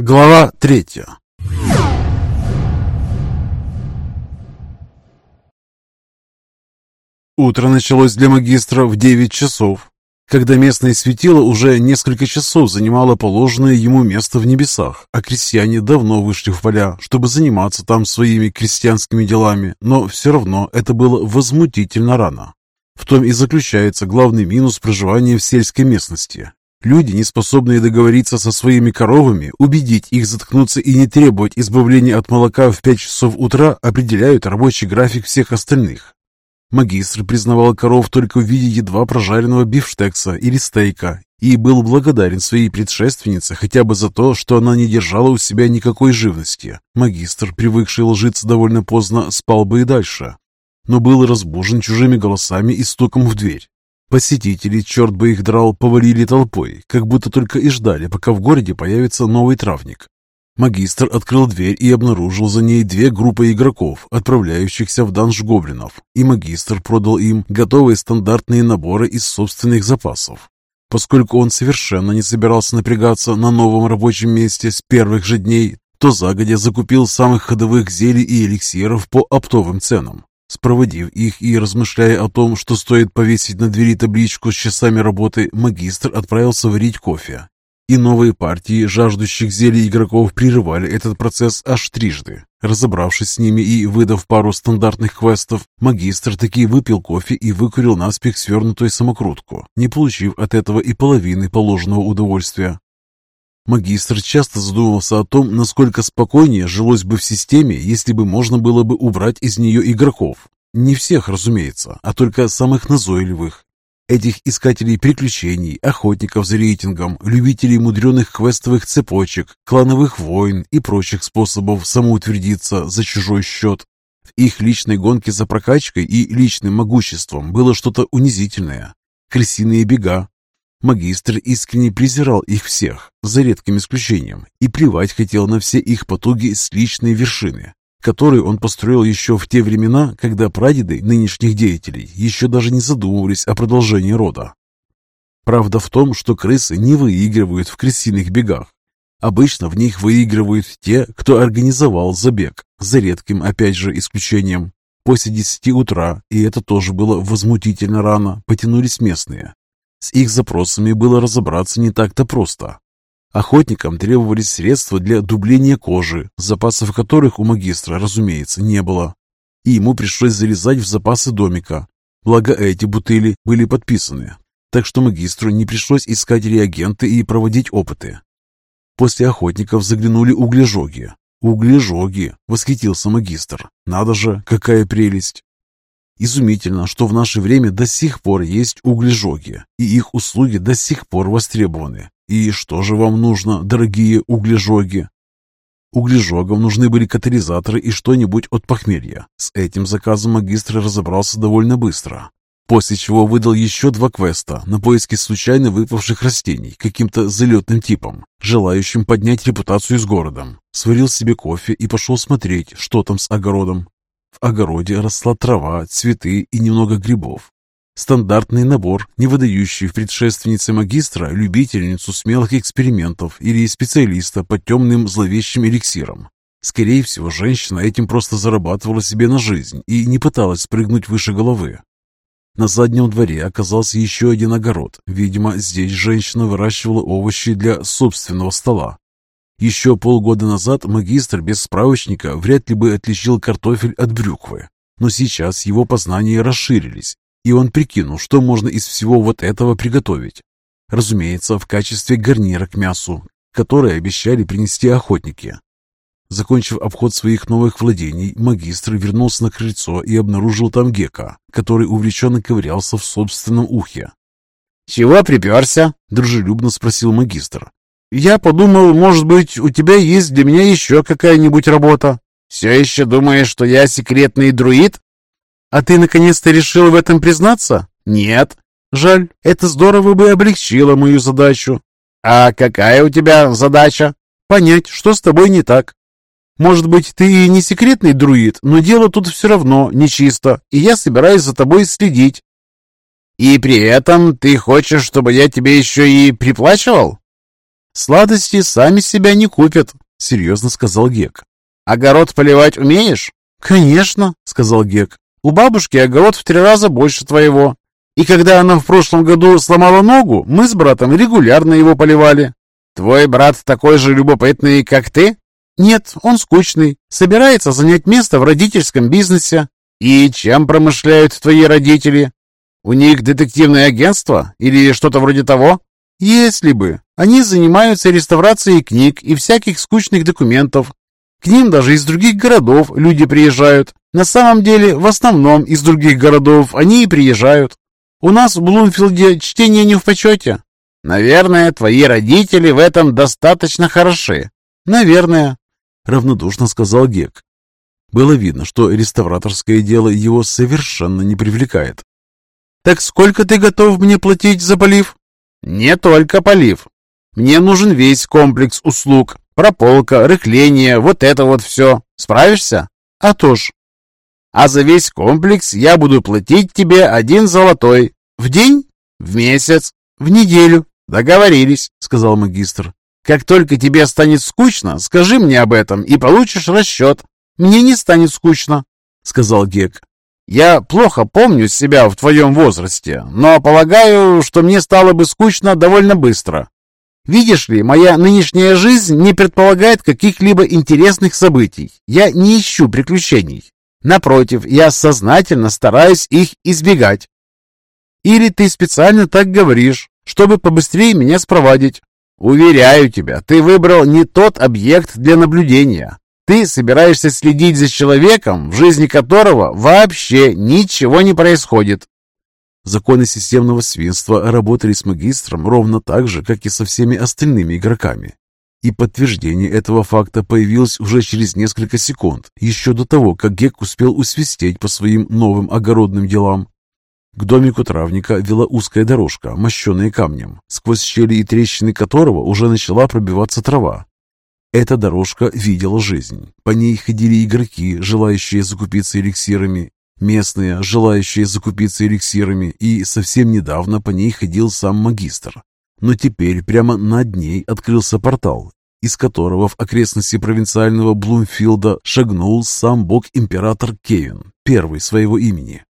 Глава третья Утро началось для магистра в 9 часов, когда местное светило уже несколько часов занимало положенное ему место в небесах, а крестьяне давно вышли в поля, чтобы заниматься там своими крестьянскими делами, но все равно это было возмутительно рано. В том и заключается главный минус проживания в сельской местности. Люди, не способные договориться со своими коровами, убедить их заткнуться и не требовать избавления от молока в 5 часов утра, определяют рабочий график всех остальных. Магистр признавал коров только в виде едва прожаренного бифштекса или стейка и был благодарен своей предшественнице хотя бы за то, что она не держала у себя никакой живности. Магистр, привыкший ложиться довольно поздно, спал бы и дальше, но был разбужен чужими голосами и стуком в дверь. Посетители, черт бы их драл, повалили толпой, как будто только и ждали, пока в городе появится новый травник. Магистр открыл дверь и обнаружил за ней две группы игроков, отправляющихся в данж гоблинов, и магистр продал им готовые стандартные наборы из собственных запасов. Поскольку он совершенно не собирался напрягаться на новом рабочем месте с первых же дней, то загодя закупил самых ходовых зелий и эликсиров по оптовым ценам. Спроводив их и размышляя о том, что стоит повесить на двери табличку с часами работы, магистр отправился варить кофе и новые партии жаждущих зелий игроков прерывали этот процесс аж трижды. Разобравшись с ними и выдав пару стандартных квестов, магистр таки выпил кофе и выкурил наспех свернутую самокрутку, не получив от этого и половины положенного удовольствия. Магистр часто задумывался о том, насколько спокойнее жилось бы в системе, если бы можно было бы убрать из нее игроков. Не всех, разумеется, а только самых назойливых, Этих искателей приключений, охотников за рейтингом, любителей мудреных квестовых цепочек, клановых войн и прочих способов самоутвердиться за чужой счет. В их личной гонке за прокачкой и личным могуществом было что-то унизительное. Крысиные бега. Магистр искренне презирал их всех, за редким исключением, и плевать хотел на все их потуги с личной вершины который он построил еще в те времена, когда прадеды нынешних деятелей еще даже не задумывались о продолжении рода. Правда в том, что крысы не выигрывают в крысиных бегах. Обычно в них выигрывают те, кто организовал забег, за редким, опять же, исключением. После десяти утра, и это тоже было возмутительно рано, потянулись местные. С их запросами было разобраться не так-то просто. Охотникам требовались средства для дубления кожи, запасов которых у магистра, разумеется, не было. И ему пришлось залезать в запасы домика. Благо эти бутыли были подписаны, так что магистру не пришлось искать реагенты и проводить опыты. После охотников заглянули углежоги. «Углежоги!» — восхитился магистр. «Надо же, какая прелесть!» Изумительно, что в наше время до сих пор есть углежоги, и их услуги до сих пор востребованы. И что же вам нужно, дорогие углежоги? Углежогам нужны были катализаторы и что-нибудь от похмелья. С этим заказом магистр разобрался довольно быстро. После чего выдал еще два квеста на поиски случайно выпавших растений каким-то залетным типом, желающим поднять репутацию с городом. Сварил себе кофе и пошел смотреть, что там с огородом. В огороде росла трава, цветы и немного грибов. Стандартный набор, не выдающий в предшественнице магистра любительницу смелых экспериментов или специалиста по темным зловещим эликсирам. Скорее всего, женщина этим просто зарабатывала себе на жизнь и не пыталась спрыгнуть выше головы. На заднем дворе оказался еще один огород. Видимо, здесь женщина выращивала овощи для собственного стола. Еще полгода назад магистр без справочника вряд ли бы отличил картофель от брюквы. Но сейчас его познания расширились, и он прикинул, что можно из всего вот этого приготовить. Разумеется, в качестве гарнира к мясу, которое обещали принести охотники. Закончив обход своих новых владений, магистр вернулся на крыльцо и обнаружил там Гека, который увлеченно ковырялся в собственном ухе. «Чего приперся?» – дружелюбно спросил магистр. «Я подумал, может быть, у тебя есть для меня еще какая-нибудь работа?» «Все еще думаешь, что я секретный друид?» «А ты наконец-то решил в этом признаться?» «Нет». «Жаль, это здорово бы облегчило мою задачу». «А какая у тебя задача?» «Понять, что с тобой не так. Может быть, ты и не секретный друид, но дело тут все равно нечисто, и я собираюсь за тобой следить». «И при этом ты хочешь, чтобы я тебе еще и приплачивал?» Сладости сами себя не купят, серьезно сказал Гек. Огород поливать умеешь? Конечно, сказал Гек. У бабушки огород в три раза больше твоего. И когда она в прошлом году сломала ногу, мы с братом регулярно его поливали. Твой брат такой же любопытный, как ты? Нет, он скучный. Собирается занять место в родительском бизнесе. И чем промышляют твои родители? У них детективное агентство или что-то вроде того? Если бы. Они занимаются реставрацией книг и всяких скучных документов. К ним даже из других городов люди приезжают. На самом деле, в основном из других городов они и приезжают. У нас в Блумфилде чтение не в почете. Наверное, твои родители в этом достаточно хороши. Наверное, равнодушно сказал Гек. Было видно, что реставраторское дело его совершенно не привлекает. «Так сколько ты готов мне платить за полив?» «Не только полив. Мне нужен весь комплекс услуг. Прополка, рыхление, вот это вот все. Справишься?» «А то ж». «А за весь комплекс я буду платить тебе один золотой. В день? В месяц? В неделю?» «Договорились», — сказал магистр. «Как только тебе станет скучно, скажи мне об этом и получишь расчет. Мне не станет скучно», — сказал Гек. «Я плохо помню себя в твоем возрасте, но полагаю, что мне стало бы скучно довольно быстро. Видишь ли, моя нынешняя жизнь не предполагает каких-либо интересных событий. Я не ищу приключений. Напротив, я сознательно стараюсь их избегать. Или ты специально так говоришь, чтобы побыстрее меня спровадить? Уверяю тебя, ты выбрал не тот объект для наблюдения. Ты собираешься следить за человеком, в жизни которого вообще ничего не происходит. Законы системного свинства работали с магистром ровно так же, как и со всеми остальными игроками. И подтверждение этого факта появилось уже через несколько секунд, еще до того, как Гек успел усвистеть по своим новым огородным делам. К домику травника вела узкая дорожка, мощенная камнем, сквозь щели и трещины которого уже начала пробиваться трава. Эта дорожка видела жизнь. По ней ходили игроки, желающие закупиться эликсирами, местные, желающие закупиться эликсирами, и совсем недавно по ней ходил сам магистр. Но теперь прямо над ней открылся портал, из которого в окрестности провинциального Блумфилда шагнул сам бог-император Кевин, первый своего имени.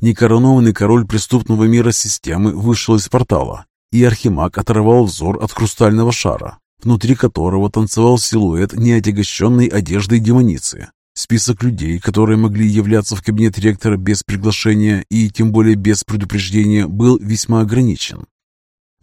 Некоронованный король преступного мира системы вышел из портала, и Архимаг оторвал взор от хрустального шара, внутри которого танцевал силуэт неотягощенной одеждой демоницы. Список людей, которые могли являться в кабинет ректора без приглашения и тем более без предупреждения, был весьма ограничен.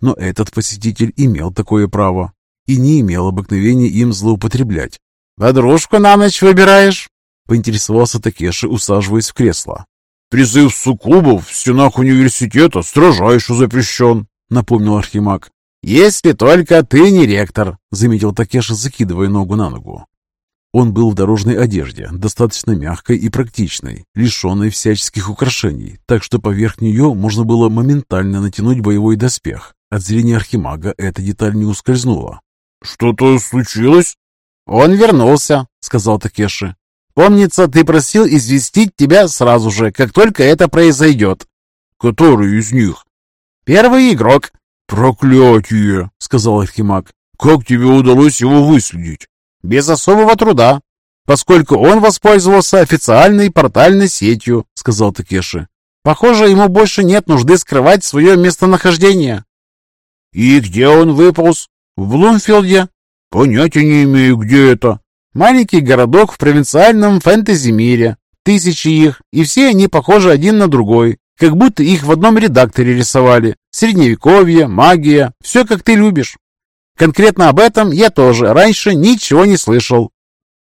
Но этот посетитель имел такое право и не имел обыкновения им злоупотреблять. «Подружку на ночь выбираешь?» — поинтересовался Такеши, усаживаясь в кресло. «Призыв суккубов в стенах университета строжайше запрещен», — напомнил Архимаг. «Если только ты не ректор», — заметил Такеша, закидывая ногу на ногу. Он был в дорожной одежде, достаточно мягкой и практичной, лишенной всяческих украшений, так что поверх нее можно было моментально натянуть боевой доспех. От зрения Архимага эта деталь не ускользнула. «Что-то случилось?» «Он вернулся», — сказал Такеши. Помнится, ты просил известить тебя сразу же, как только это произойдет. Который из них? Первый игрок. Проклятие, сказал Архимаг. Как тебе удалось его выследить? Без особого труда, поскольку он воспользовался официальной портальной сетью, сказал Такеши. Похоже, ему больше нет нужды скрывать свое местонахождение. И где он выполз? В Блумфилде. Понятия не имею, где это. Маленький городок в провинциальном фэнтези-мире. Тысячи их, и все они похожи один на другой, как будто их в одном редакторе рисовали. Средневековье, магия, все как ты любишь. Конкретно об этом я тоже раньше ничего не слышал.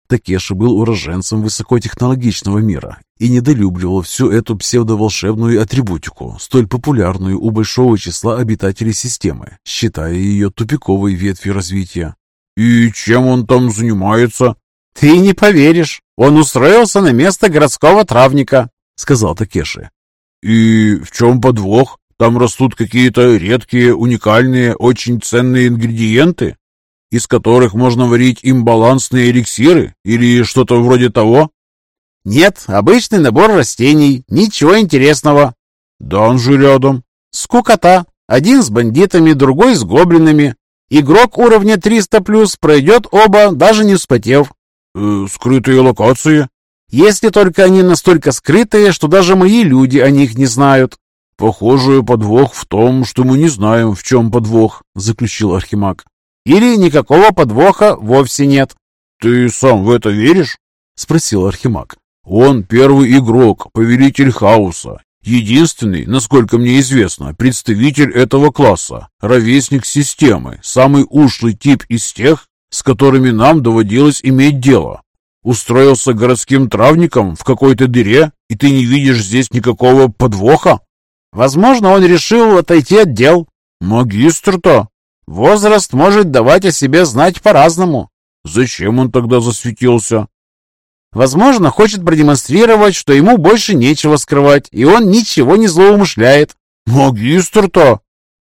Такеши был уроженцем высокотехнологичного мира и недолюбливал всю эту псевдоволшебную атрибутику, столь популярную у большого числа обитателей системы, считая ее тупиковой ветвью развития. «И чем он там занимается?» «Ты не поверишь, он устроился на место городского травника», — сказал Такеши. «И в чем подвох? Там растут какие-то редкие, уникальные, очень ценные ингредиенты, из которых можно варить имбалансные эликсиры или что-то вроде того?» Нет, обычный набор растений, ничего интересного. Данжи рядом. Скукота. Один с бандитами, другой с гоблинами. Игрок уровня 300+, пройдет оба, даже не вспотев. Э, скрытые локации? Если только они настолько скрытые, что даже мои люди о них не знают. Похоже, подвох в том, что мы не знаем, в чем подвох, заключил Архимаг. Или никакого подвоха вовсе нет. Ты сам в это веришь? Спросил Архимаг. Он первый игрок, повелитель хаоса, единственный, насколько мне известно, представитель этого класса, ровесник системы, самый ушлый тип из тех, с которыми нам доводилось иметь дело. Устроился городским травником в какой-то дыре, и ты не видишь здесь никакого подвоха? Возможно, он решил отойти от дел. Магистр-то? Возраст может давать о себе знать по-разному. Зачем он тогда засветился? Возможно, хочет продемонстрировать, что ему больше нечего скрывать, и он ничего не злоумышляет. Магистр-то?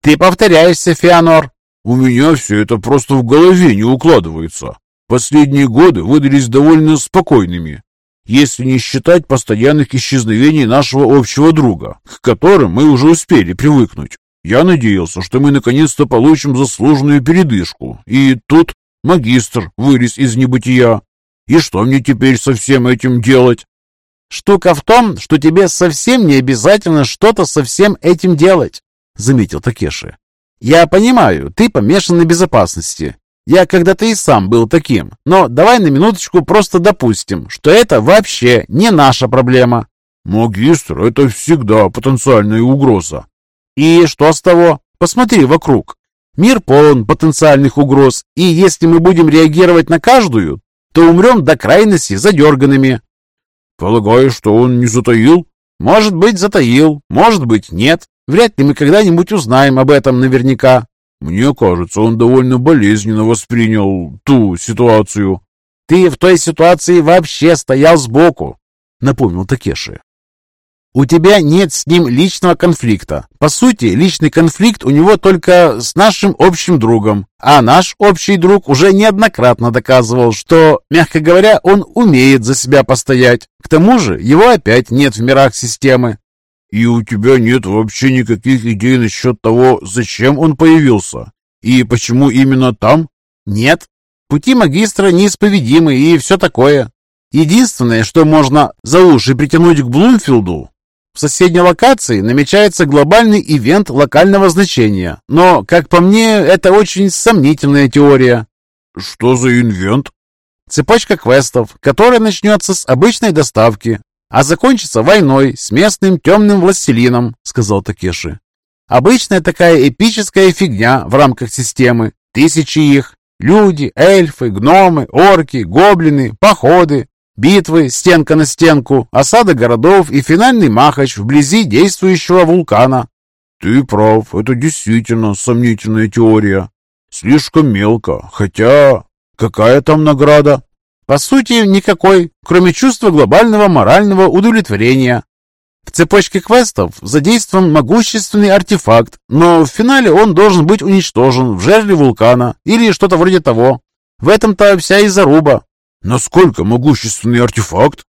Ты повторяешься, Феонор. У меня все это просто в голове не укладывается. Последние годы выдались довольно спокойными, если не считать постоянных исчезновений нашего общего друга, к которым мы уже успели привыкнуть. Я надеялся, что мы наконец-то получим заслуженную передышку, и тут магистр вылез из небытия. И что мне теперь со всем этим делать? Штука в том, что тебе совсем не обязательно что-то со всем этим делать, заметил Такеши. Я понимаю, ты помешан на безопасности. Я когда-то и сам был таким. Но давай на минуточку просто допустим, что это вообще не наша проблема. Магистр, это всегда потенциальная угроза. И что с того? Посмотри вокруг. Мир полон потенциальных угроз, и если мы будем реагировать на каждую, то умрем до крайности задерганными. Полагаешь, что он не затаил? Может быть, затаил, может быть, нет. Вряд ли мы когда-нибудь узнаем об этом наверняка. Мне кажется, он довольно болезненно воспринял ту ситуацию. Ты в той ситуации вообще стоял сбоку, напомнил Такеши. У тебя нет с ним личного конфликта. По сути, личный конфликт у него только с нашим общим другом. А наш общий друг уже неоднократно доказывал, что, мягко говоря, он умеет за себя постоять. К тому же, его опять нет в мирах системы. И у тебя нет вообще никаких идей насчет того, зачем он появился? И почему именно там? Нет. Пути магистра неисповедимы и все такое. Единственное, что можно за уши притянуть к Блумфилду, в соседней локации намечается глобальный ивент локального значения, но, как по мне, это очень сомнительная теория. Что за инвент? Цепочка квестов, которая начнется с обычной доставки, а закончится войной с местным темным властелином, сказал Такеши. Обычная такая эпическая фигня в рамках системы. Тысячи их. Люди, эльфы, гномы, орки, гоблины, походы, битвы, стенка на стенку, осада городов и финальный махач вблизи действующего вулкана. Ты прав, это действительно сомнительная теория. Слишком мелко, хотя... Какая там награда? По сути, никакой, кроме чувства глобального морального удовлетворения. В цепочке квестов задействован могущественный артефакт, но в финале он должен быть уничтожен в жерле вулкана или что-то вроде того. В этом-то вся и заруба. Насколько могущественный артефакт?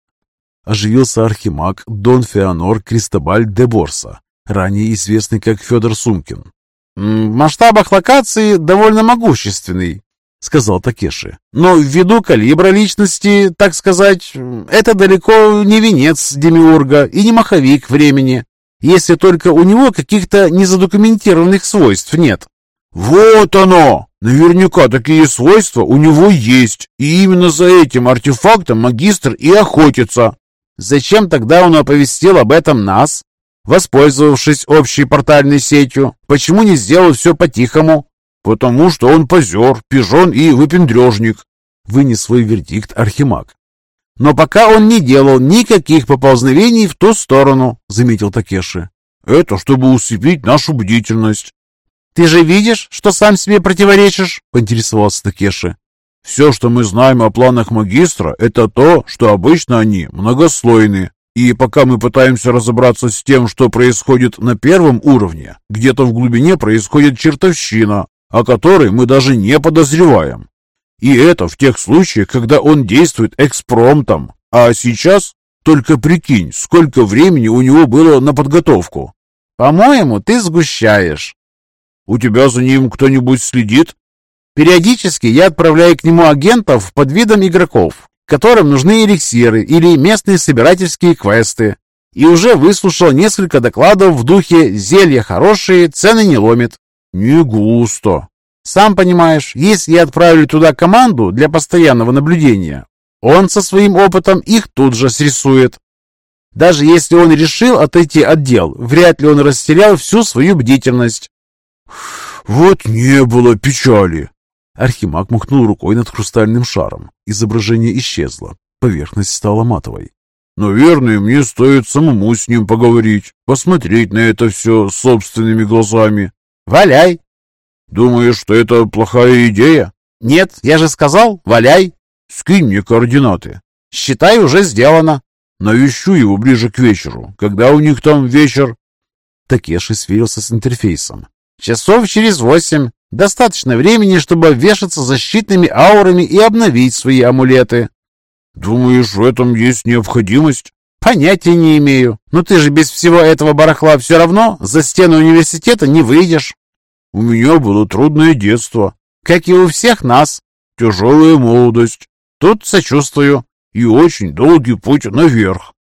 Оживился архимаг Дон Феонор Кристобаль де Борса, ранее известный как Федор Сумкин. В масштабах локации довольно могущественный, — сказал Такеши. «Но ввиду калибра личности, так сказать, это далеко не венец Демиурга и не маховик времени, если только у него каких-то незадокументированных свойств нет». «Вот оно! Наверняка такие свойства у него есть, и именно за этим артефактом магистр и охотится». «Зачем тогда он оповестил об этом нас?» Воспользовавшись общей портальной сетью, почему не сделал все по-тихому? «Потому что он позер, пижон и выпендрежник», — вынес свой вердикт Архимаг. «Но пока он не делал никаких поползновений в ту сторону», — заметил Такеши. «Это чтобы усыпить нашу бдительность». «Ты же видишь, что сам себе противоречишь?» — поинтересовался Такеши. «Все, что мы знаем о планах магистра, это то, что обычно они многослойны, и пока мы пытаемся разобраться с тем, что происходит на первом уровне, где-то в глубине происходит чертовщина, о которой мы даже не подозреваем. И это в тех случаях, когда он действует экспромтом. А сейчас Только прикинь, сколько времени у него было на подготовку. По-моему, ты сгущаешь. У тебя за ним кто-нибудь следит? Периодически я отправляю к нему агентов под видом игроков, которым нужны эликсиры или местные собирательские квесты. И уже выслушал несколько докладов в духе «зелья хорошие, цены не ломит». Не густо. Сам понимаешь, если я отправлю туда команду для постоянного наблюдения, он со своим опытом их тут же срисует. Даже если он решил отойти от дел, вряд ли он растерял всю свою бдительность. Вот не было печали. Архимаг махнул рукой над хрустальным шаром. Изображение исчезло. Поверхность стала матовой. Наверное, мне стоит самому с ним поговорить, посмотреть на это все собственными глазами. Валяй. Думаешь, что это плохая идея? Нет, я же сказал, валяй. Скинь мне координаты. Считай, уже сделано. Навещу его ближе к вечеру. Когда у них там вечер? Такеши сверился с интерфейсом. Часов через восемь. Достаточно времени, чтобы вешаться защитными аурами и обновить свои амулеты. Думаешь, в этом есть необходимость? Понятия не имею. Но ты же без всего этого барахла все равно за стены университета не выйдешь. У меня было трудное детство. Как и у всех нас. Тяжелая молодость. Тут сочувствую. И очень долгий путь наверх.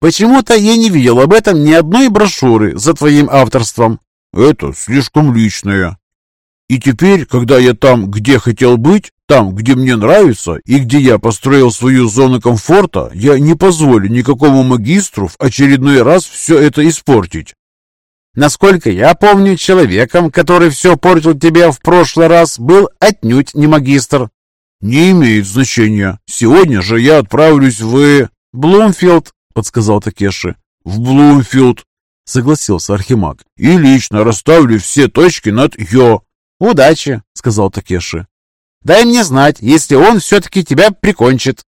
Почему-то я не видел об этом ни одной брошюры за твоим авторством. Это слишком личное. И теперь, когда я там, где хотел быть, там, где мне нравится, и где я построил свою зону комфорта, я не позволю никакому магистру в очередной раз все это испортить. Насколько я помню, человеком, который все портил тебе в прошлый раз, был отнюдь не магистр. «Не имеет значения. Сегодня же я отправлюсь в...» «Блумфилд», — подсказал Такеши. «В Блумфилд», — согласился Архимаг. «И лично расставлю все точки над «ё». «Удачи», — сказал Такеши. «Дай мне знать, если он все-таки тебя прикончит».